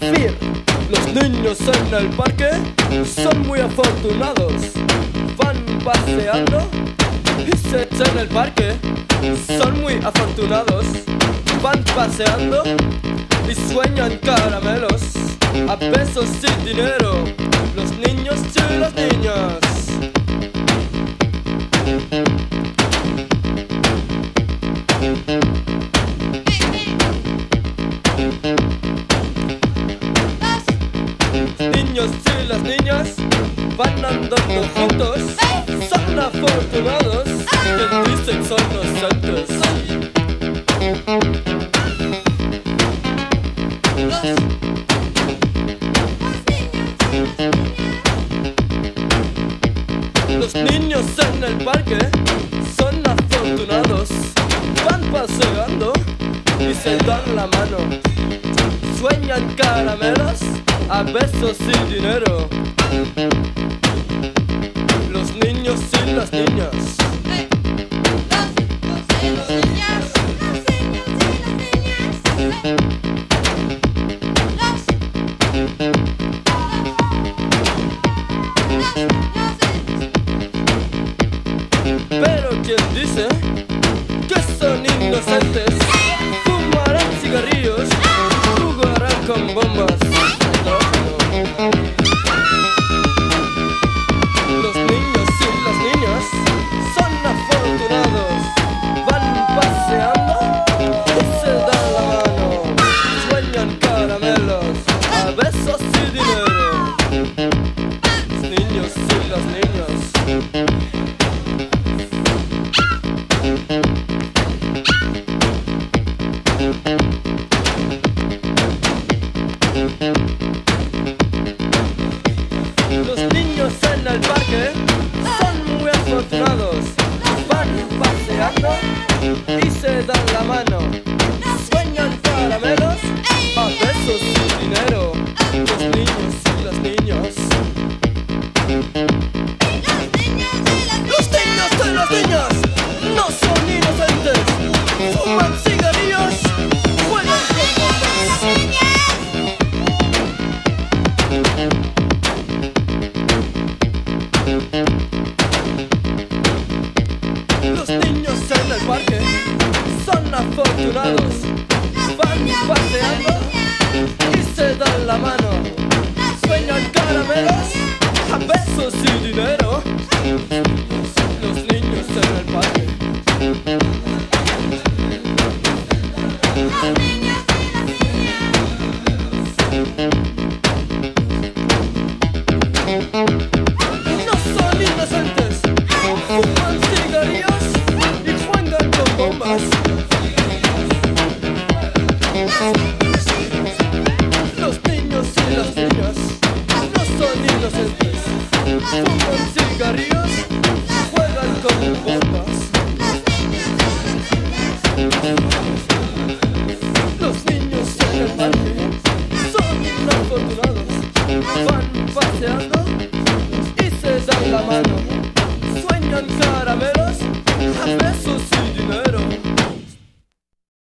Vier. Los niños en el parque son muy afortunados. Van paseando y se echan el parque. Son muy afortunados. Van paseando y sueñan caramelos a pesos sin dinero. Los niños y las niñas. Niños y las niñas van andando juntos. Son afortunados que dicen son inocentes. Los niños en el parque son afortunados. Van paseando y se dan la mano. Sueñan caramelos a besos y dinero. Los niños y las niñas. Pero quien dice que son inocentes, fumarán cigarrillos, jugarán con bombas. Niños y las niñas. Los niños en el parque son muy afortunados. Van paseando y se dan la mano. Sueñan caramelos a besos y dinero. Los niños afortunados. Van paseando y se dan la mano. Sueñan caramelos a besos y dinero. cigarrillos juegan con bombas. Los niños en el parque son afortunados, van paseando y se dan la mano. Sueñan caramelos, a besos y